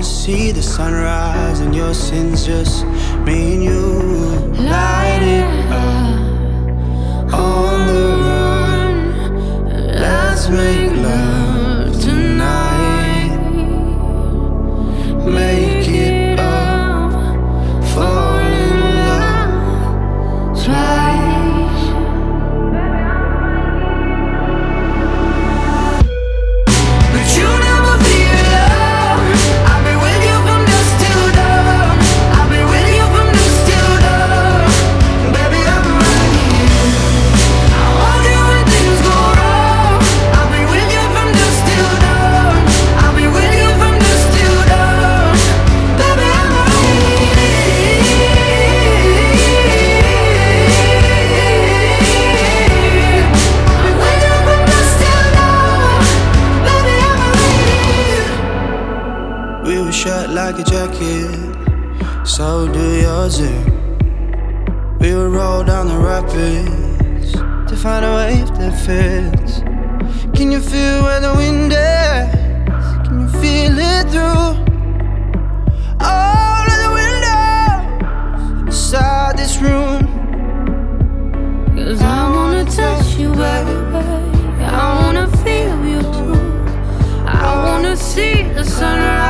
Wanna see the sunrise and your sins, just me and you. Light it We were shut like a jacket, so do yours. eh? We would roll down the rapids to find a wave that fits. Can you feel where the wind is? Can you feel it through all of the windows inside this room? Cause I wanna touch you, baby. I wanna feel you too. I wanna see the sunrise